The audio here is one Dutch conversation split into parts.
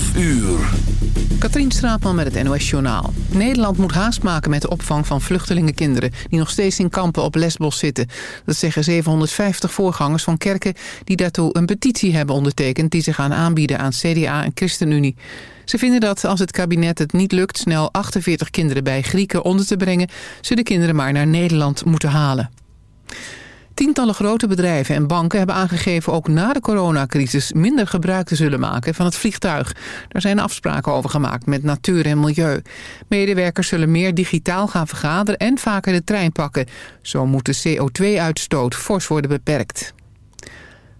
12 uur. Katrien Straatman met het NOS-journaal. Nederland moet haast maken met de opvang van vluchtelingenkinderen... die nog steeds in kampen op Lesbos zitten. Dat zeggen 750 voorgangers van kerken... die daartoe een petitie hebben ondertekend... die zich gaan aanbieden aan CDA en ChristenUnie. Ze vinden dat als het kabinet het niet lukt... snel 48 kinderen bij Grieken onder te brengen... ze de kinderen maar naar Nederland moeten halen. Tientallen grote bedrijven en banken hebben aangegeven ook na de coronacrisis minder gebruik te zullen maken van het vliegtuig. Daar zijn afspraken over gemaakt met natuur en milieu. Medewerkers zullen meer digitaal gaan vergaderen en vaker de trein pakken. Zo moet de CO2-uitstoot fors worden beperkt.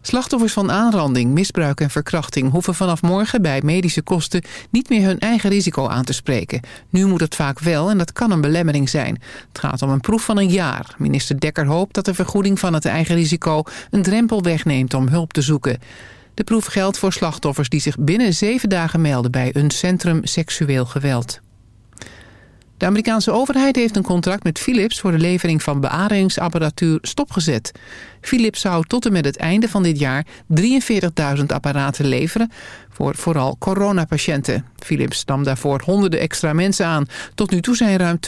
Slachtoffers van aanranding, misbruik en verkrachting hoeven vanaf morgen bij medische kosten niet meer hun eigen risico aan te spreken. Nu moet het vaak wel en dat kan een belemmering zijn. Het gaat om een proef van een jaar. Minister Dekker hoopt dat de vergoeding van het eigen risico een drempel wegneemt om hulp te zoeken. De proef geldt voor slachtoffers die zich binnen zeven dagen melden bij een centrum seksueel geweld. De Amerikaanse overheid heeft een contract met Philips... voor de levering van beademingsapparatuur stopgezet. Philips zou tot en met het einde van dit jaar 43.000 apparaten leveren... voor vooral coronapatiënten. Philips nam daarvoor honderden extra mensen aan. Tot nu toe zijn ruim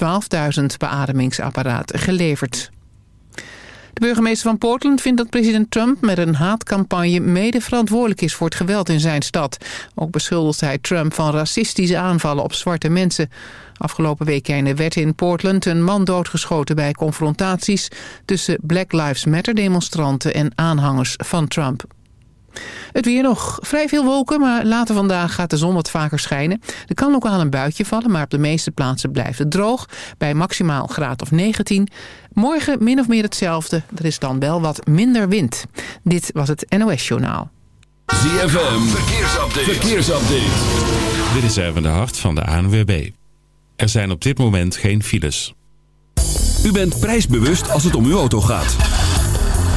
12.000 beademingsapparaten geleverd. Burgemeester van Portland vindt dat president Trump met een haatcampagne mede verantwoordelijk is voor het geweld in zijn stad. Ook beschuldigt hij Trump van racistische aanvallen op zwarte mensen. Afgelopen weekend werd in Portland een man doodgeschoten bij confrontaties tussen Black Lives Matter demonstranten en aanhangers van Trump. Het weer nog vrij veel wolken, maar later vandaag gaat de zon wat vaker schijnen. Er kan ook aan een buitje vallen, maar op de meeste plaatsen blijft het droog. Bij maximaal graad of 19. Morgen min of meer hetzelfde. Er is dan wel wat minder wind. Dit was het NOS Journaal. ZFM, verkeersupdate. verkeersupdate. Dit is even de hart van de ANWB. Er zijn op dit moment geen files. U bent prijsbewust als het om uw auto gaat.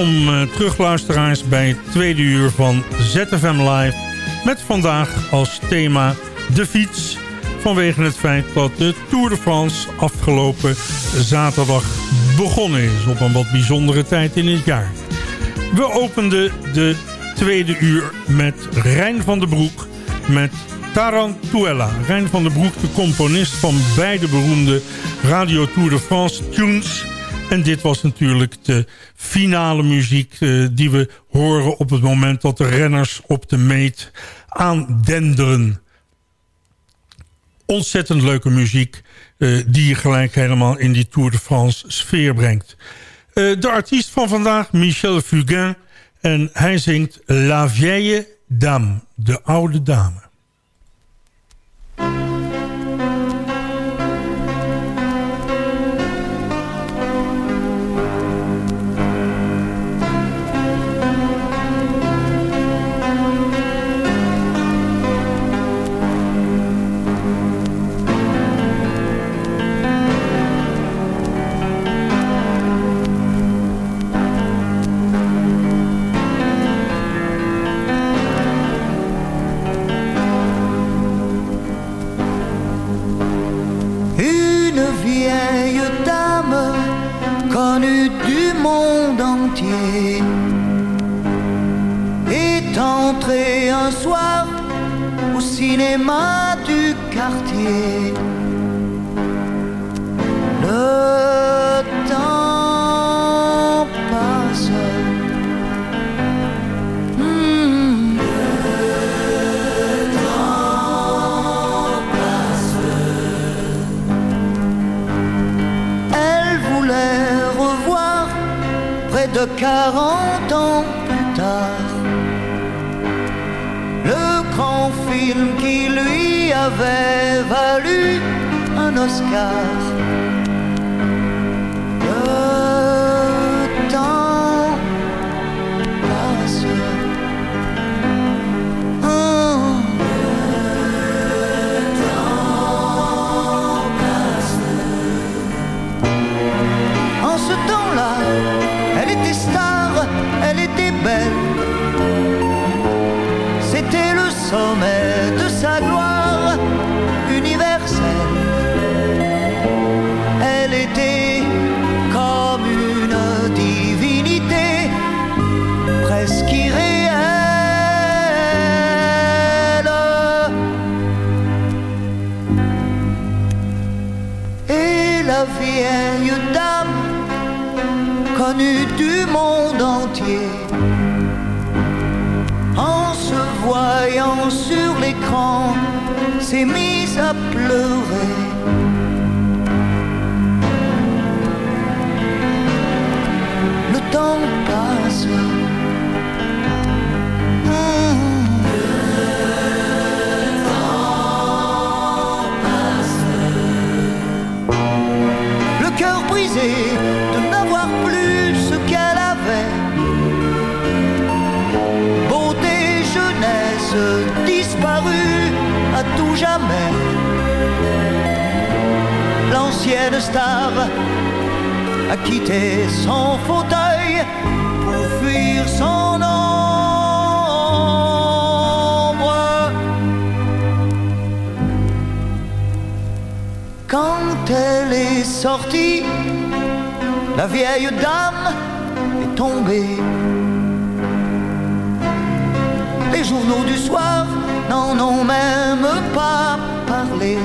Welkom uh, terug luisteraars bij het tweede uur van ZFM Live. Met vandaag als thema de fiets. Vanwege het feit dat de Tour de France afgelopen zaterdag begonnen is. Op een wat bijzondere tijd in het jaar. We openden de tweede uur met Rijn van den Broek. Met Tarantuella. Rijn van den Broek, de componist van beide beroemde Radio Tour de France tunes... En dit was natuurlijk de finale muziek uh, die we horen op het moment dat de renners op de meet aandenderen. Ontzettend leuke muziek uh, die je gelijk helemaal in die Tour de France sfeer brengt. Uh, de artiest van vandaag, Michel Fugain. En hij zingt La Vieille Dame, de oude dame. Cinéma du quartier. Le temps passe. Hmm. Le temps passe. Elle voulait revoir près de 40 lui avait valu un Oscar. Oh. Le temps passe. En ce temps-là, elle était star, elle était belle. C'était le sommet de s'est mise à pleurer. Le temps passe. Le cœur brisé L'ancienne star a quitté son fauteuil pour fuir son ombre. Quand elle est sortie, la vieille dame est tombée. Les journaux du soir n'en ont même pas parlé.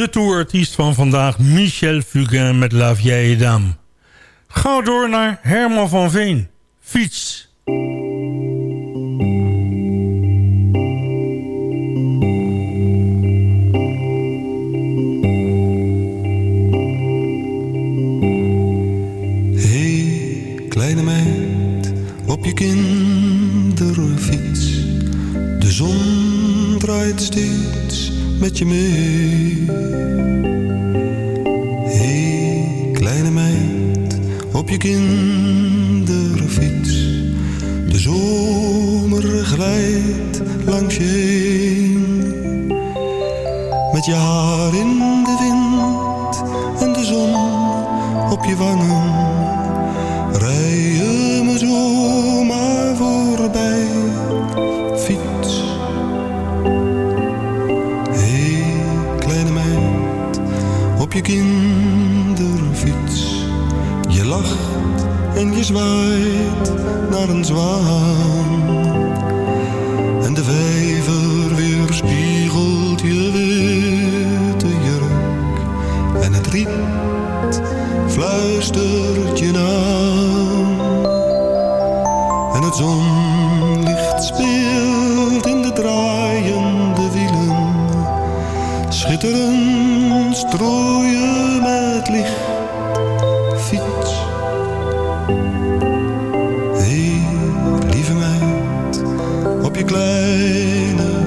De tourartiest van vandaag, Michel Fugain met La Vieille Dame. Ga door naar Herman van Veen. Fiets. Op je kinderfiets. De zon draait steeds met je mee. Je kinderfiets. De zomer glijdt langs je heen. Met je haar in de wind en de zon op je wangen.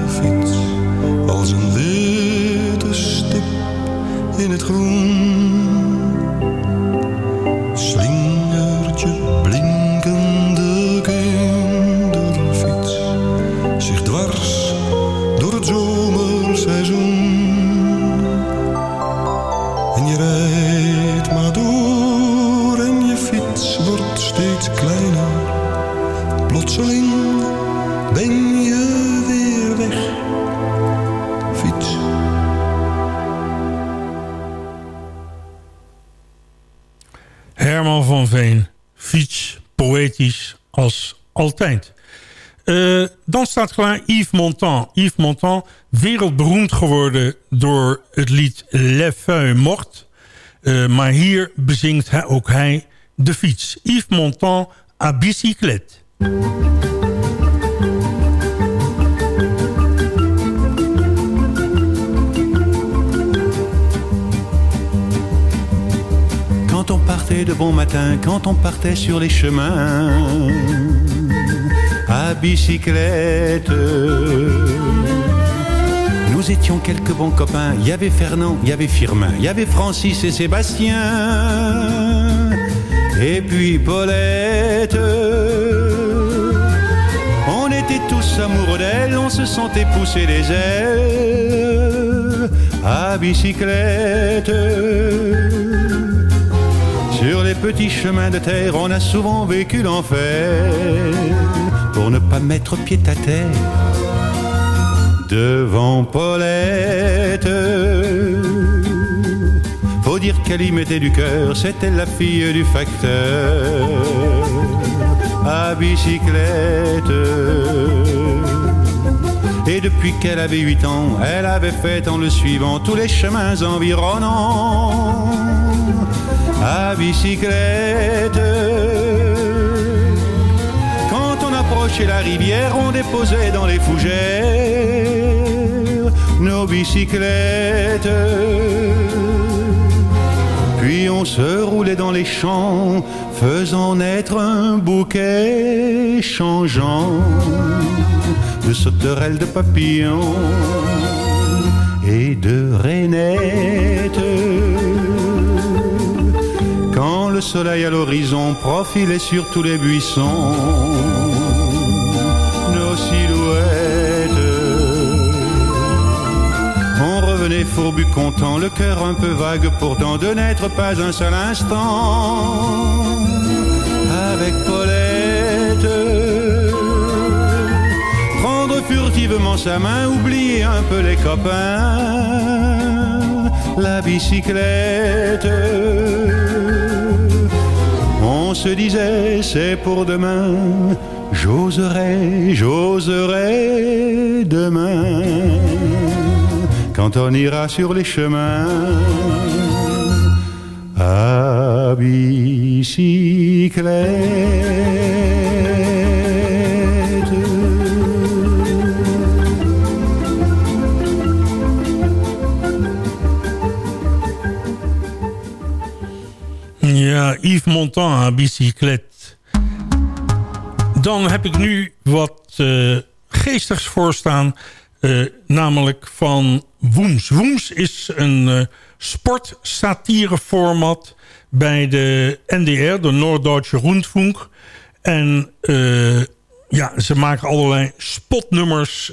Fiets. Als een witte stip in het groen. Altijd. Eh, dan staat klaar Yves Montand. Yves Montand, wereldberoemd geworden door het lied Les Feuilles Mortes. Eh, maar hier bezingt hij, ook hij de fiets. Yves Montand à bicyclette. Quand on partait de bon matin, quand on partait sur les chemins à bicyclette. Nous étions quelques bons copains. Il y avait Fernand, il y avait Firmin, il y avait Francis et Sébastien. Et puis Paulette. On était tous amoureux d'elle, on se sentait pousser les ailes à bicyclette. Sur les petits chemins de terre, on a souvent vécu l'enfer pour ne pas mettre pied à terre devant Paulette. Faut dire qu'elle y mettait du cœur, c'était la fille du facteur à bicyclette. Et depuis qu'elle avait huit ans, elle avait fait en le suivant tous les chemins environnants à bicyclette. Approchait la rivière, on déposait dans les fougères nos bicyclettes. Puis on se roulait dans les champs, faisant naître un bouquet changeant de sauterelles, de papillons et de rainettes. Quand le soleil à l'horizon profilait sur tous les buissons, on revenait fourbu content, le cœur un peu vague pourtant de n'être pas un seul instant avec Paulette. Prendre furtivement sa main, oublier un peu les copains, la bicyclette. On se disait c'est pour demain, j'oserai, j'oserai demain, quand on ira sur les chemins à bicyclette. Ja, Yves Montand aan bicyclet. Dan heb ik nu wat uh, geestigs voorstaan. Uh, namelijk van Woems. Woems is een uh, sportsatireformat bij de NDR, de Noorddeutsche Rundfunk. En ja, ze maken allerlei spotnummers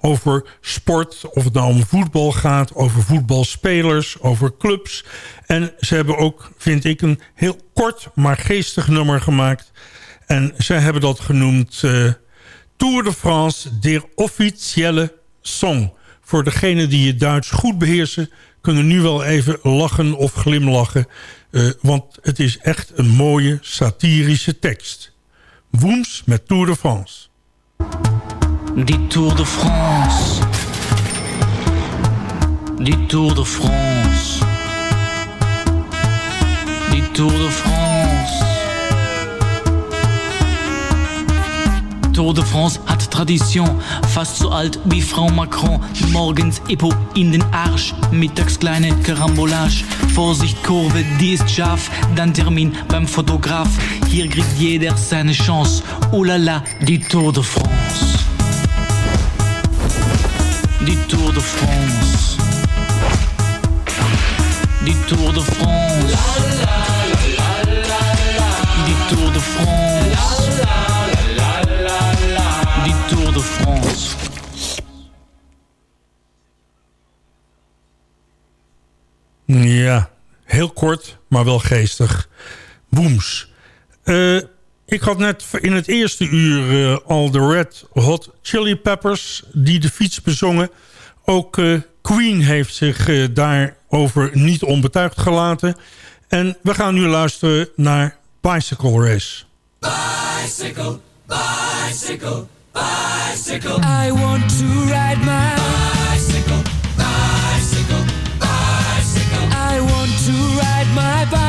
over sport. Of het nou om voetbal gaat, over voetbalspelers, over clubs. En ze hebben ook, vind ik, een heel kort maar geestig nummer gemaakt en zij hebben dat genoemd Tour de France, der officiële song. Voor degenen die het Duits goed beheersen... kunnen nu wel even lachen of glimlachen. Uh, want het is echt een mooie satirische tekst. Woens met Tour de France. Die Tour de France. Die Tour de France. Die Tour de France. Tour de France hat Tradition, fast so alt wie Frau Macron. Morgens Epo in den Arsch, mittags kleine Karambolage. Vorsicht, Kurve, die ist scharf, dann Termin beim Fotograf. Hier kriegt jeder seine Chance. Oh la la, die Tour de France. Die Tour de France. Die Tour de France. Die Tour de France. Tour Ja, heel kort, maar wel geestig. Booms. Uh, ik had net in het eerste uur uh, al de Red Hot Chili Peppers... die de fiets bezongen. Ook uh, Queen heeft zich daarover niet onbetuigd gelaten. En we gaan nu luisteren naar Bicycle Race. Bicycle, bicycle bicycle. I want to ride my bicycle,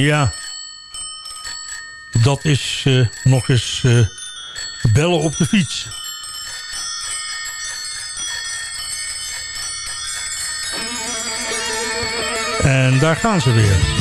Ja, dat is uh, nog eens uh, bellen op de fiets. En daar gaan ze weer.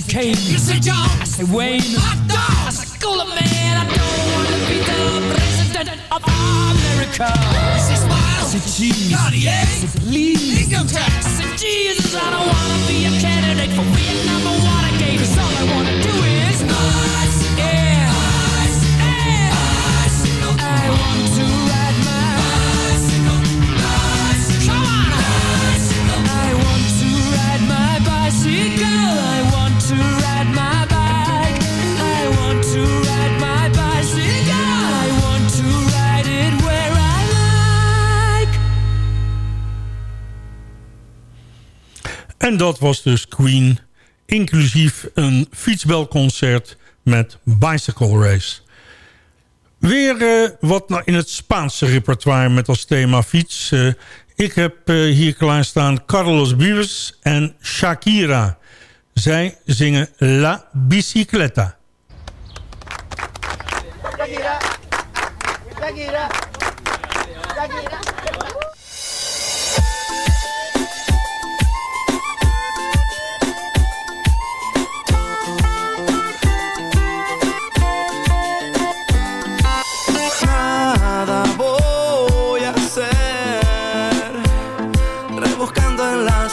I say Kane. You say John, I say Wayne. Hot dog, I say Cooler Man. I don't wanna be the president of America. You say Smile, I say Cheese. Cartier, I say Please. Income tax, I say Jesus. I don't wanna be a candidate for Vietnam or Watergate. 'Cause all I wanna do is bicycle, yeah, bicycle, yeah. bicycle. I want to ride my bicycle, bicycle. Come on, bicycle. I want to ride my bicycle. I En dat was dus Queen, inclusief een fietsbelconcert met Bicycle Race. Weer uh, wat in het Spaanse repertoire met als thema fiets. Uh, ik heb uh, hier klaarstaan Carlos Vives en Shakira. Zij zingen La Bicicleta. Shakira, Shakira, Shakira.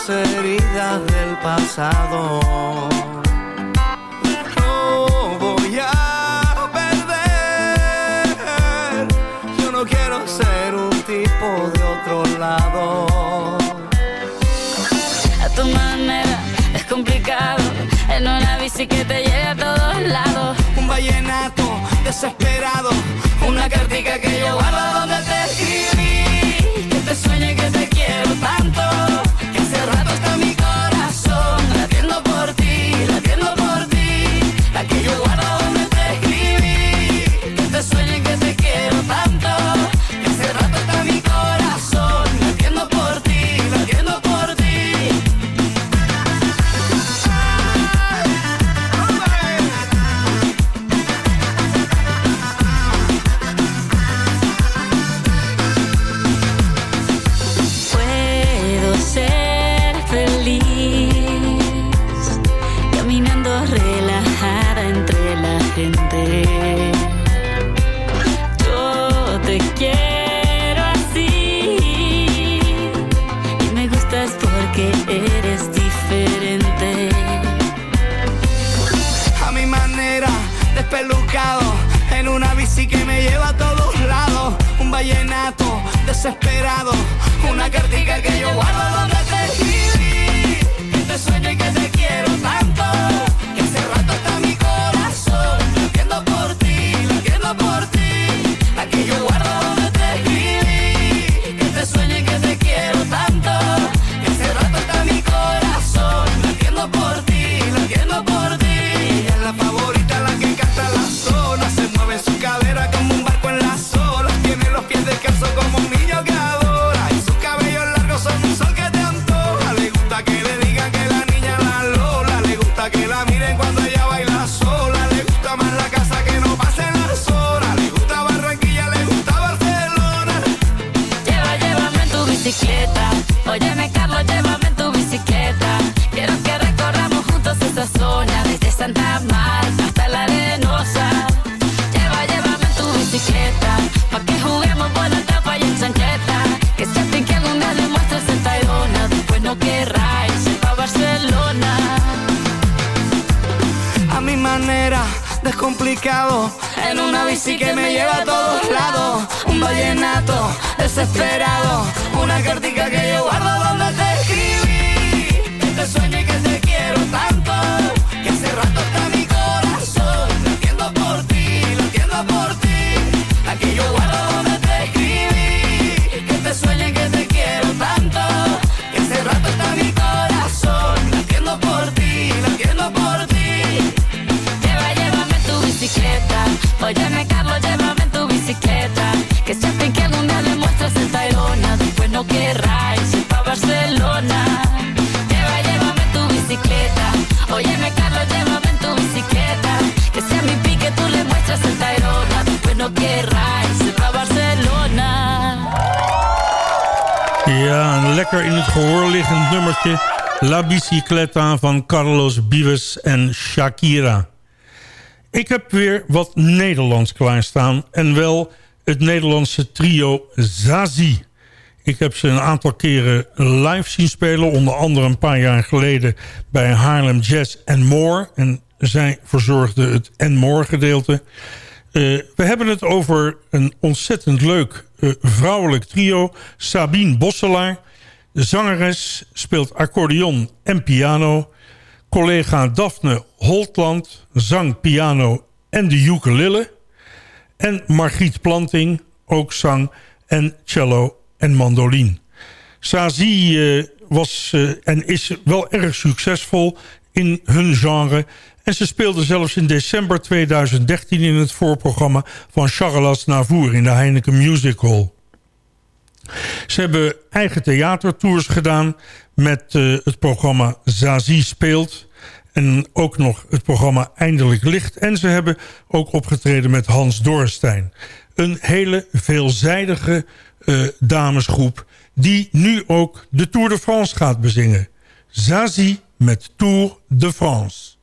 Las heridas del pasado. No voy a perder, yo no quiero ser un tipo de otro lado. A tu manera es complicado, en una bici que te lleve a todos lados. Un vallenato desesperado, una cartica que yo guardo donde Bicicleta van Carlos Vives en Shakira. Ik heb weer wat Nederlands klaarstaan. En wel het Nederlandse trio Zazie. Ik heb ze een aantal keren live zien spelen. Onder andere een paar jaar geleden bij Haarlem Jazz and More. En zij verzorgde het and More gedeelte. Uh, we hebben het over een ontzettend leuk uh, vrouwelijk trio. Sabine Bosselaar. De zangeres speelt accordeon en piano. Collega Daphne Holtland zang piano en de ukulele. En Margriet Planting ook zang en cello en mandolin. Sazie uh, was eh, en is wel erg succesvol in hun genre. En ze speelden zelfs in december 2013 in het voorprogramma van Charles Navour in de Heineken Music Hall. Ze hebben eigen theatertours gedaan met uh, het programma Zazie speelt. En ook nog het programma Eindelijk Licht. En ze hebben ook opgetreden met Hans Dorstein. Een hele veelzijdige uh, damesgroep die nu ook de Tour de France gaat bezingen. Zazie met Tour de France.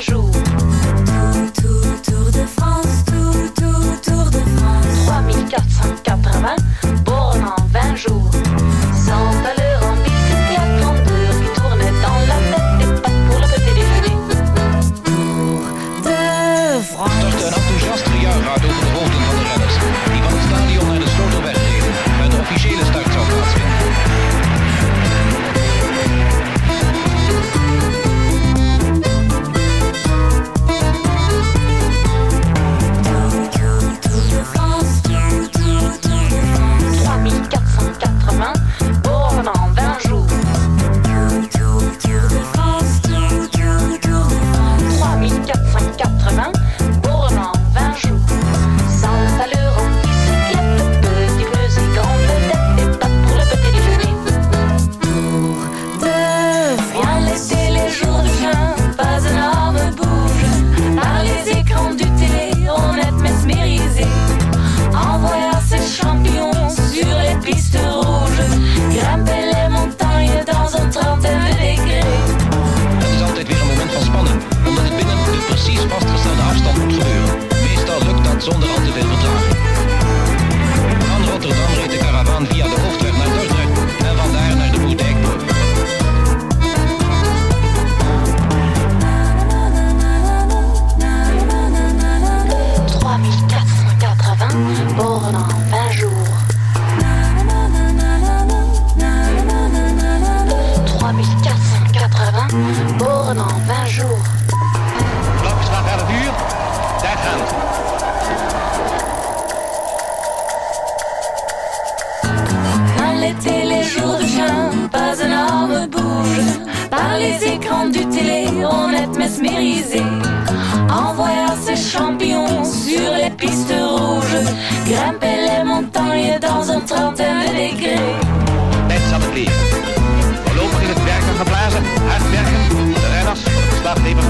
En 20 jours. Tour, Tour, de France, Tour, Tour, Tour de France. 3480 pour en 20 jours.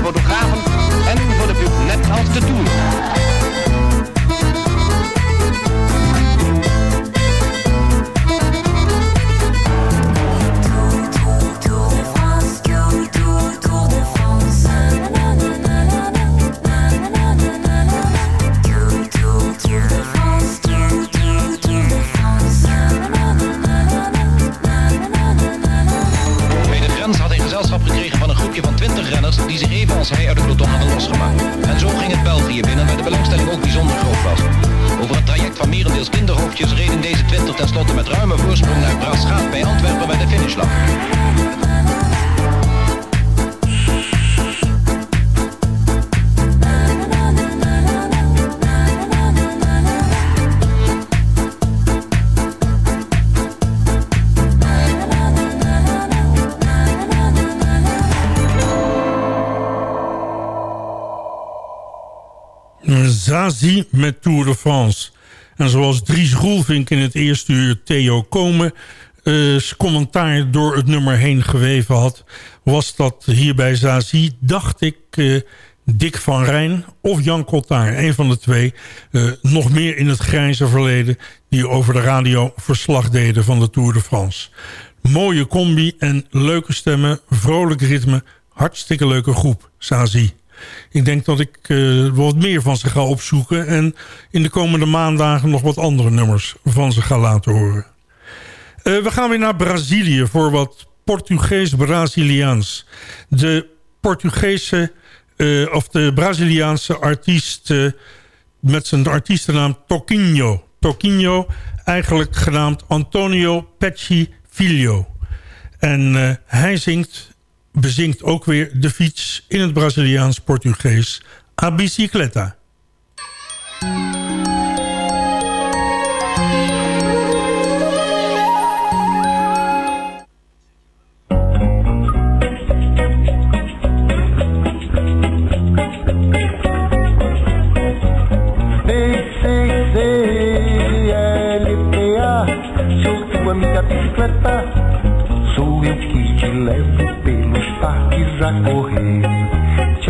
Fotografen en voor de pub, net als de. Tour Met Tour de France. En zoals Dries Roelvink in het eerste uur Theo Komen... eh, commentaar door het nummer heen geweven had... was dat hier bij Zazie, dacht ik... eh, Dick van Rijn of Jan Cottaar, een van de twee... eh, nog meer in het grijze verleden... die over de radio verslag deden van de Tour de France. Mooie combi en leuke stemmen, vrolijk ritme... hartstikke leuke groep, Zazie. Ik denk dat ik eh, wat meer van ze ga opzoeken... en in de komende maandagen nog wat andere nummers van ze ga laten horen. Eh, we gaan weer naar Brazilië voor wat Portugees-Braziliaans. De Portugese eh, of de Braziliaanse artiest met zijn artiestennaam Toquinho. Toquinho, eigenlijk genaamd Antonio Pecci Filho. En hij zingt, bezingt ook weer de fiets in het Braziliaans-Portugees A Bicicleta.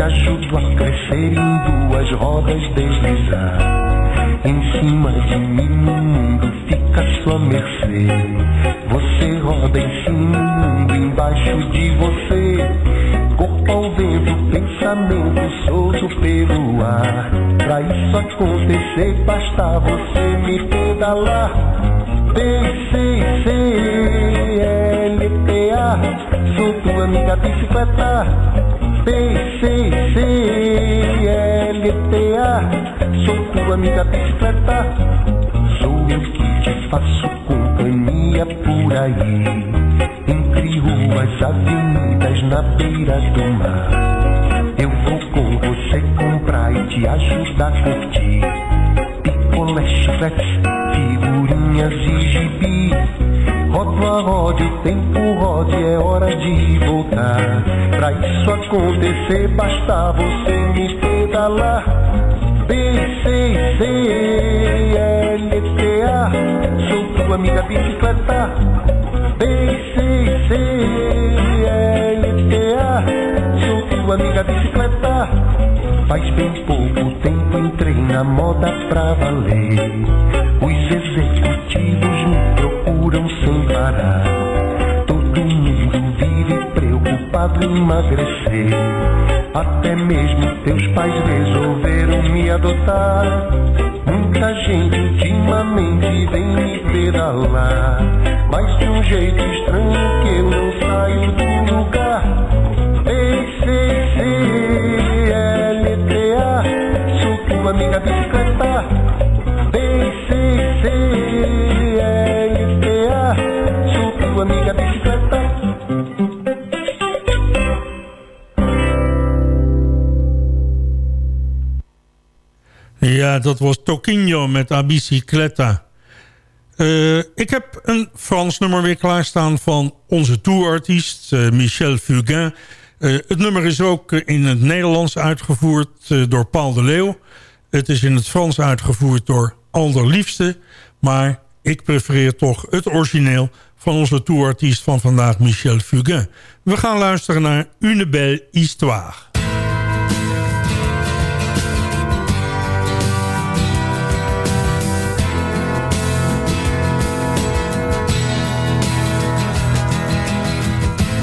Te ajudo a crescer em duas rodas deslizar. Em cima de mim o mundo fica à sua mercê. Você roda em cima o mundo embaixo de você. Corpo ao vento, pensamento solto pelo ar. Pra isso acontecer basta você me pedalar. B-C-C-L-T-A Sou tua amiga bicicleta B-C-C-L-T-A Sou tua amiga bicicleta Sou eu que te faço companhia por aí. Entre ruas, avenidas, na beira do mar. Eu vou com você comprar e te ajudar a curtir Picolé, chiclete, figurinhas e gibi Rodo a rode, o tempo rode, é hora de voltar. Pra isso acontecer basta você me pedalar. B-C-C-L-T-A Sou tua amiga bicicleta. B-C-C-L-T-A Sou tua amiga bicicleta. Faz bem pouco tempo entrei na moda pra valer. Os executivos sem parar Todo mundo vive preocupado em emagrecer. Até mesmo teus pais resolveram me adotar. Muita gente ultimamente vem me pedalar Mas de um jeito estranho que eu não saio do lugar. B-C-C-L-T-A Sou tua amiga bicicleta dat was Toquinho met A Bicicleta. Eh, ik heb een Frans nummer weer klaarstaan van onze tourartiest eh, Michel Fugain. Eh, het nummer is ook in het Nederlands uitgevoerd door Paul de Leeuw. Het is in het Frans uitgevoerd door Alderliefste. Maar ik prefereer toch het origineel van onze tourartiest van vandaag, Michel Fugain. We gaan luisteren naar Une belle histoire.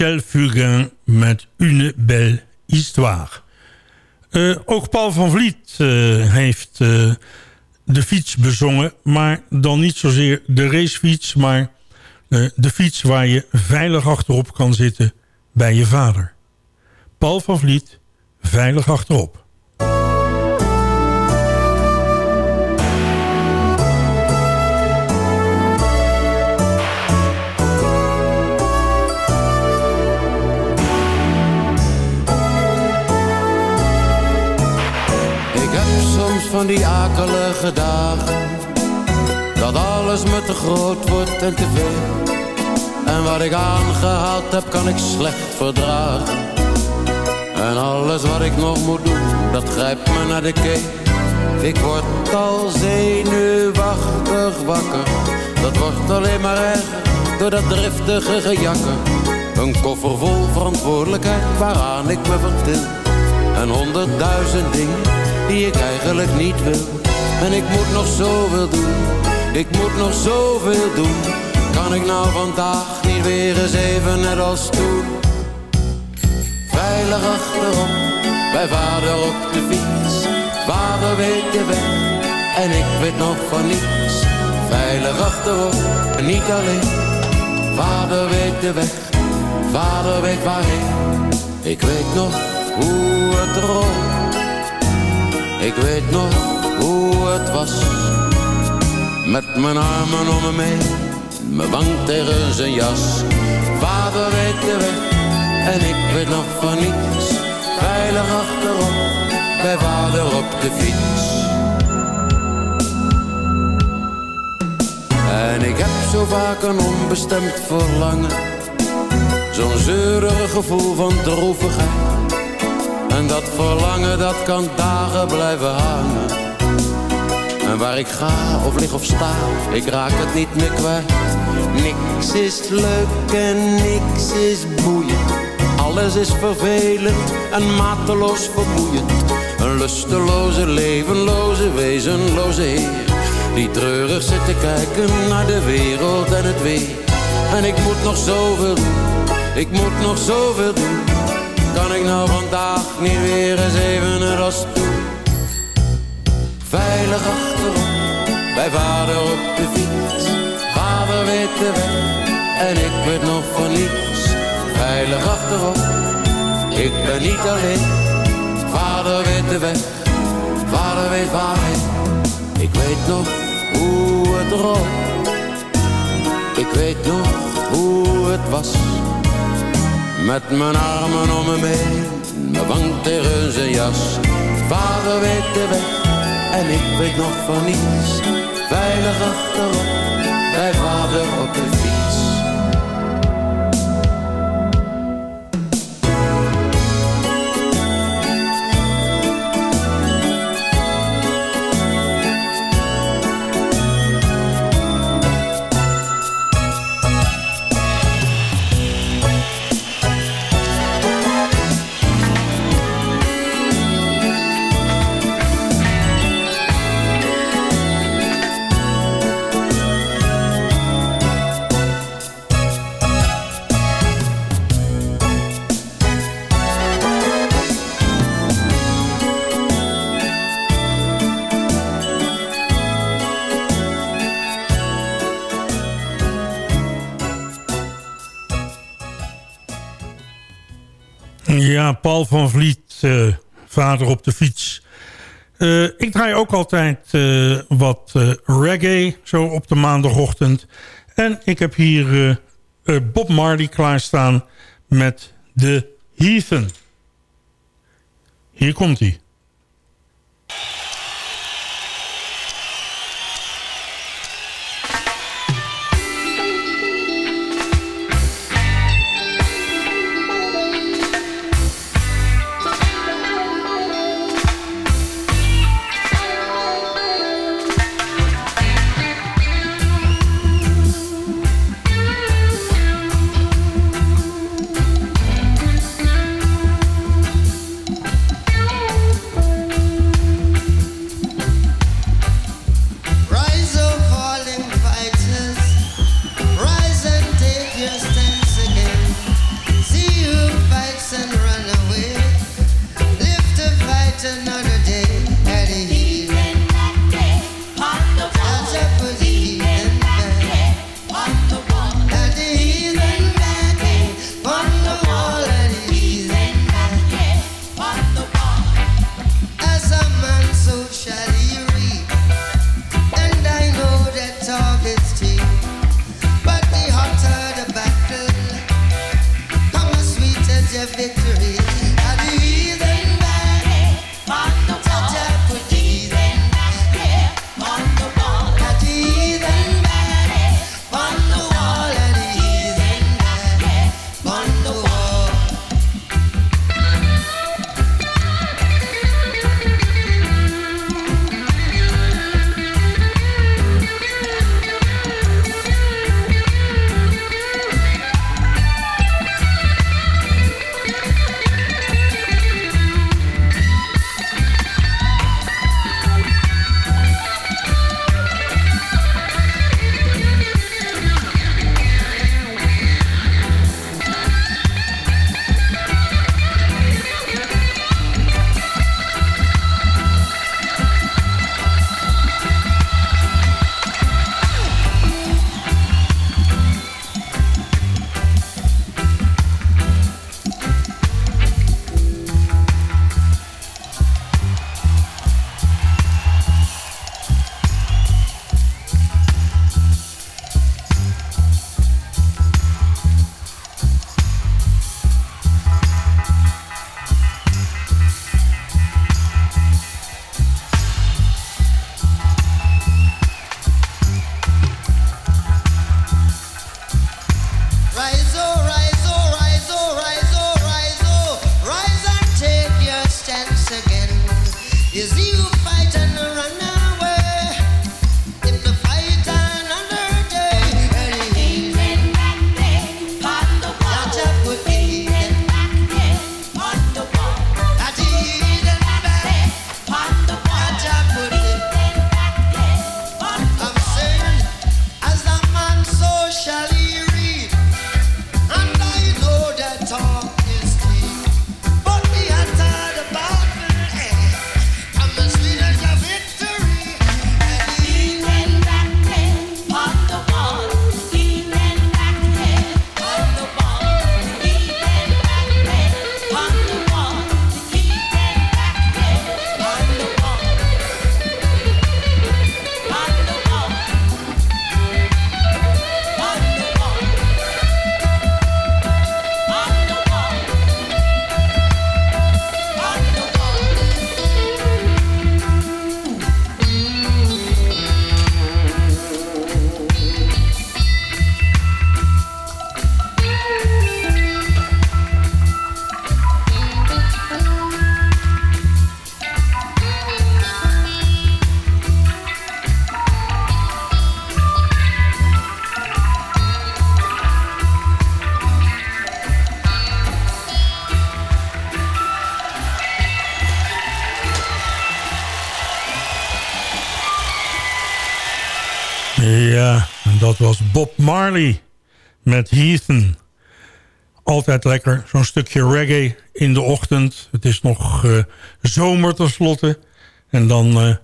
Michel Fugain met Une Belle Histoire. Eh, ook Paul van Vliet eh, heeft eh, de fiets bezongen. Maar dan niet zozeer de racefiets, maar de fiets waar je veilig achterop kan zitten bij je vader. Paul van Vliet, veilig achterop. Van die akelige dagen. Dat alles me te groot wordt en te veel. En wat ik aangehaald heb kan ik slecht verdragen. En alles wat ik nog moet doen Dat grijpt me naar de keel. Ik word al zenuwachtig wakker. Dat wordt alleen maar erger Door dat driftige gejakker. Een koffer vol verantwoordelijkheid Waaraan ik me vertil. En honderdduizend dingen die ik eigenlijk niet wil. En ik moet nog zoveel doen, ik moet nog zoveel doen. Kan ik nou vandaag niet weer eens even net als toen? Veilig achterop, bij vader op de fiets. Vader weet de weg, en ik weet nog van niets. Veilig achterop, niet alleen. Vader weet de weg, vader weet waarheen. Ik weet nog hoe het rolt ik weet nog hoe het was. Met mijn armen om me mee Mijn wang tegen zijn jas. Vader weet de weg En ik weet nog van niets. Veilig achterop Bij vader op de fiets. En ik heb zo vaak een onbestemd verlangen. Zo'n zeurig gevoel van droevigheid en dat verlangen dat kan dagen blijven hangen. En waar ik ga of lig of sta Ik raak het niet meer kwijt. Niks is leuk en niks is boeiend. Alles is vervelend en mateloos vermoeiend. Een lusteloze, levenloze, wezenloze heer. Die treurig zit te kijken naar de wereld en het weer. En ik moet nog zoveel doen Ik moet nog zoveel doen kan ik nou vandaag niet weer eens even net als toen Veilig achterop, bij vader op de fiets. Vader weet de weg, en ik weet nog van niets. Veilig achterop, ik ben niet alleen. Vader weet de weg, vader weet waarheen. Ik weet nog hoe het rolt. Ik weet nog hoe het was met mijn armen om me mee, mijn wang tegen zijn jas. Vader weet de weg en ik weet nog van niets. Veilig achterop, bij vader op de Paul van Vliet, eh, vader op de fiets. Eh, ik draai ook altijd eh, wat reggae, zo op de maandagochtend. En ik heb hier Bob Marley klaarstaan met de Heathen. Hier komt hij. Ja, en dat was Bob Marley met Heathen. Altijd lekker, zo'n stukje reggae in de ochtend. Het is nog uh, zomer tenslotte. En dan eh,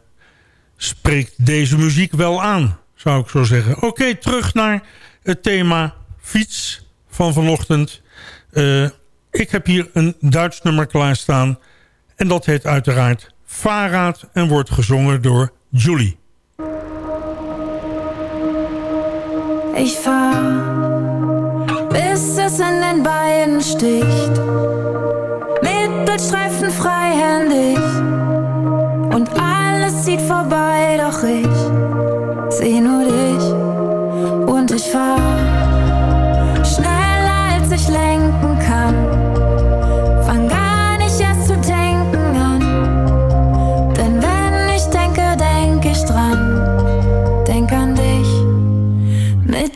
spreekt deze muziek wel aan, zou ik zo zeggen. Oké, terug naar het thema fiets van vanochtend. Eh, ik heb hier een Duits nummer klaarstaan. En dat heet uiteraard Fahrrad en wordt gezongen door Julie. Ich fahr, bis es in den Beinen sticht. Mittelstreifen freihändig. Und alles zieht vorbei, doch ich seh nur dich. Und ich fahr.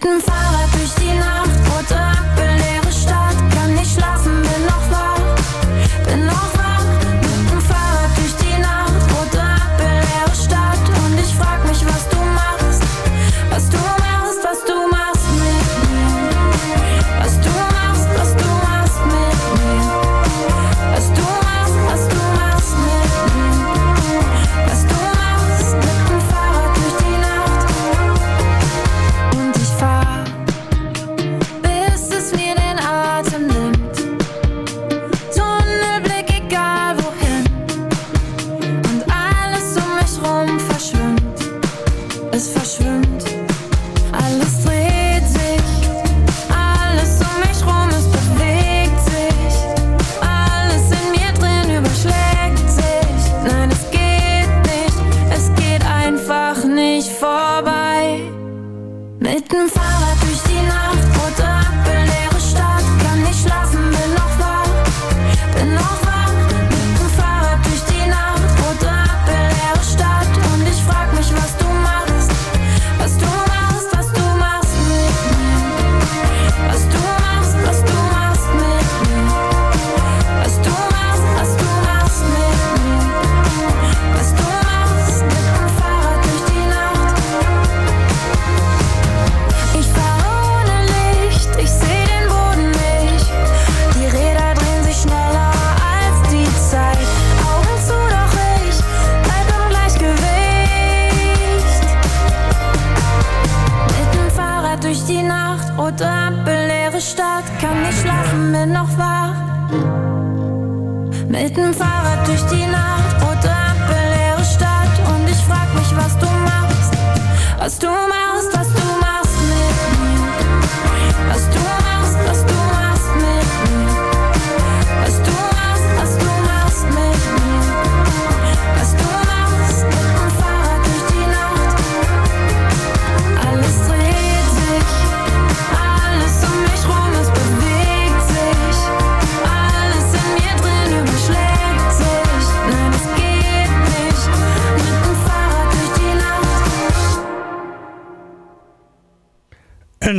reconcile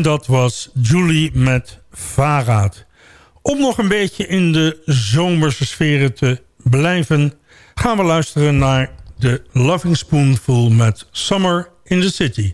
Dat was Julie met Farad. Om nog een beetje in de zomerse sferen te blijven... gaan we luisteren naar de Loving Spoonful met Summer in the City.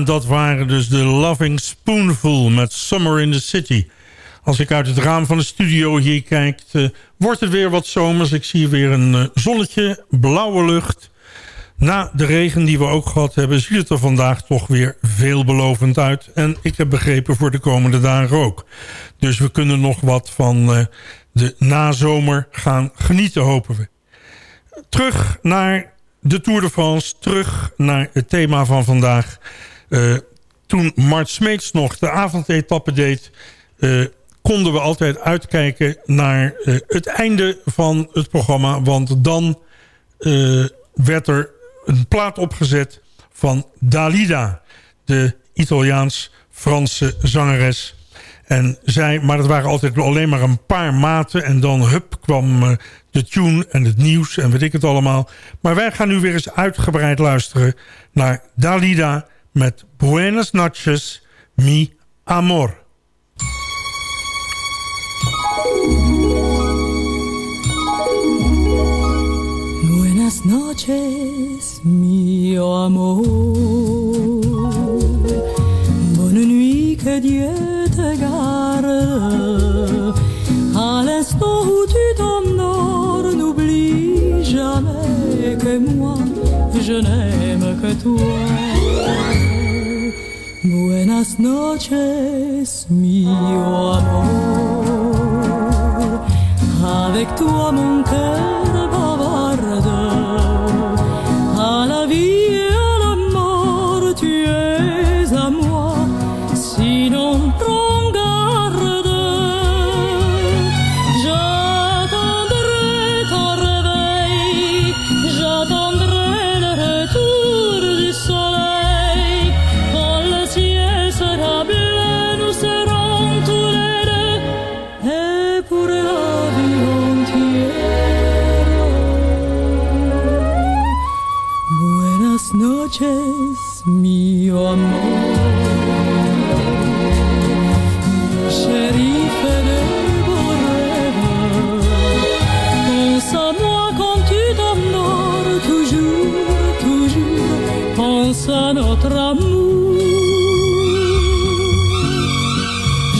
Dat waren dus de Loving Spoonful met Summer in the City. Als ik uit het raam van de studio hier kijk, eh, wordt het weer wat zomers. Ik zie weer een eh, zonnetje, blauwe lucht. Na de regen die we ook gehad hebben, ziet het er vandaag toch weer veelbelovend uit. En ik heb begrepen voor de komende dagen ook. Dus we kunnen nog wat van eh, de nazomer gaan genieten, hopen we. Terug naar de Tour de France. Terug naar het thema van vandaag. Eh, toen Mart Smeets nog de avondetappe deed... eh, konden we altijd uitkijken naar eh, het einde van het programma. Want dan werd er een plaat opgezet van Dalida. De Italiaans-Franse zangeres. En zij, maar het waren altijd alleen maar een paar maten. En dan hup kwam de tune en het nieuws en weet ik het allemaal. Maar wij gaan nu weer eens uitgebreid luisteren naar Dalida met Buenas noches, mi amor. Buenas noches, mi amor. Bonne nuit, que Dieu te garde. À l'instant où tu t'endors, n'oublie jamais que moi, je n'aime que toi. Buenas noches, mi amor. Avec toi, mon cœur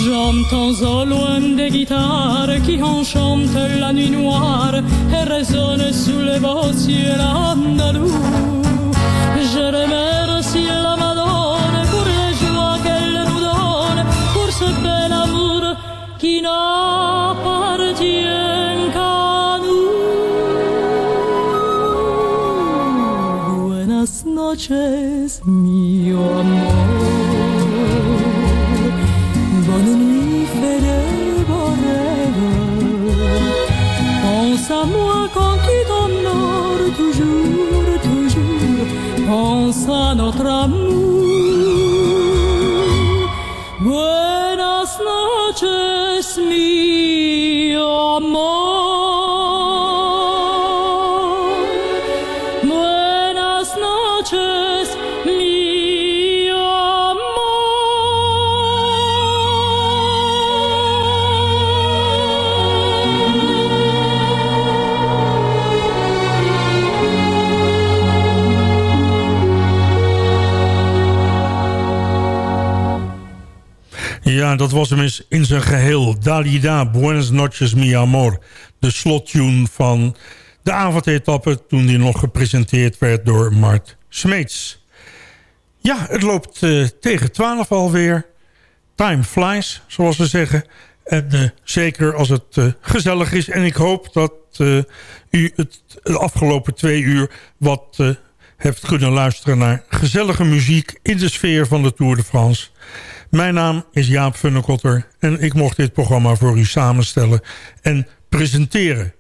J'entends au loin des guitares qui enchantent la nuit noire et résonnent sous les beaux cieux andalous. chi n'appartien ca nu. Buenas noches, mi amor. Dat was hem eens in zijn geheel. Dalida, Buenas noches, mi amor. De slottune van de avondetappe toen die nog gepresenteerd werd door Mart Smeets. Ja, het loopt uh, tegen 12 alweer. Time flies, zoals ze zeggen. En uh, zeker als het uh, gezellig is. En ik hoop dat u het de afgelopen twee uur wat heeft kunnen luisteren naar gezellige muziek in de sfeer van de Tour de France. Mijn naam is Jaap Funnekotter en ik mocht dit programma voor u samenstellen en presenteren.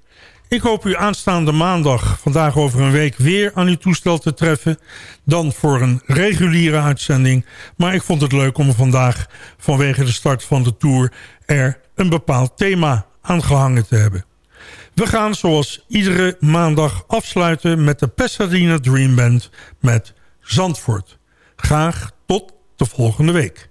Ik hoop u aanstaande maandag, vandaag over een week, weer aan uw toestel te treffen. Dan voor een reguliere uitzending. Maar ik vond het leuk om vandaag, vanwege de start van de Tour... er een bepaald thema aangehangen te hebben. We gaan zoals iedere maandag afsluiten met de Pasadena Dream Band met Zandvoort. Graag tot de volgende week.